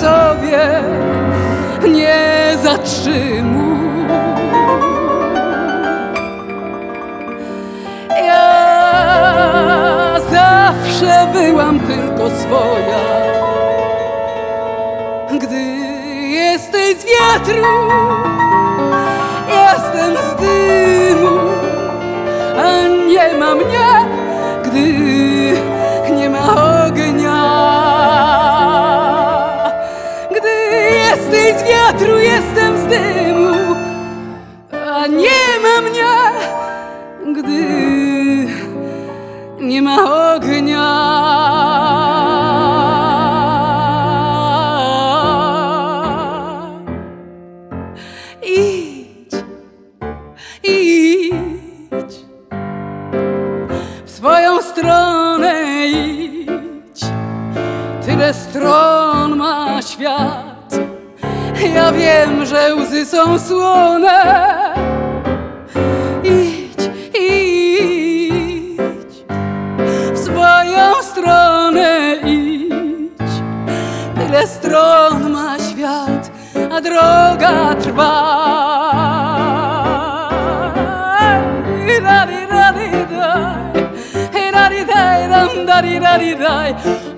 sobie nie zatrzymuj. Ja zawsze byłam tylko swoja, gdy jesteś z wiatru, nie ma mnie, gdy nie ma ognia. Idź, idź w swoją stronę idź. Tyle stron ma świat. Ja wiem, że łzy są słone. a droga trwa irari rari dai irari dai dam dari rari dai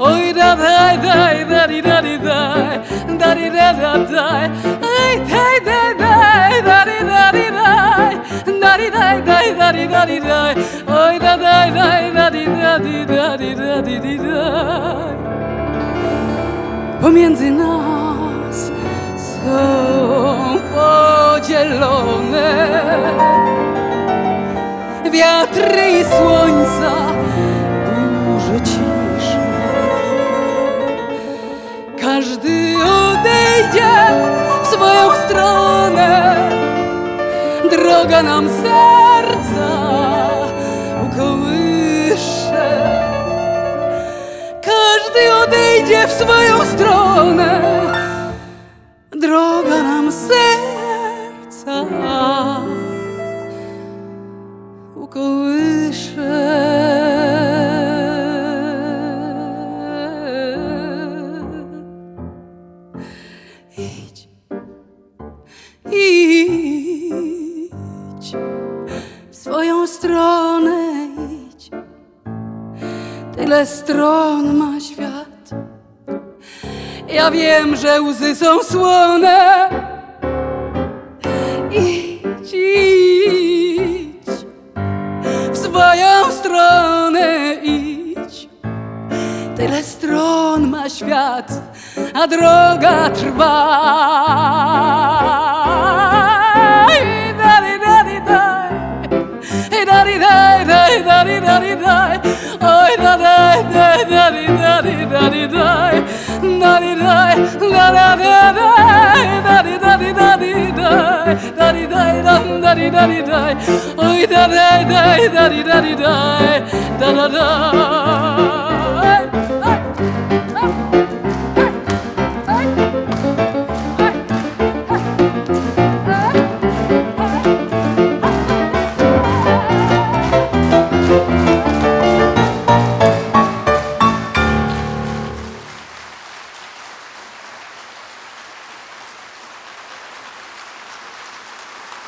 oi da dai dai dari rari dai dari da da dai ai dai dai dai dari rari dai dari dai dai dari rari dai oi da dai dai dari rari dari rari dai Pomiędzy nami są podzielone wiatry i słońca, burze ciszy. Każdy odejdzie w swoją stronę, droga nam serca ukołysze. Każdy odejdzie w swoją stronę, serca ukołysze. Idź, idź, swoją stronę idź. Tyle stron ma świat. Ja wiem, że łzy są słone. Swoją stronę idź. Tyle stron ma świat, a droga trwa. di da di da, oi da da da da di da di da, da da da.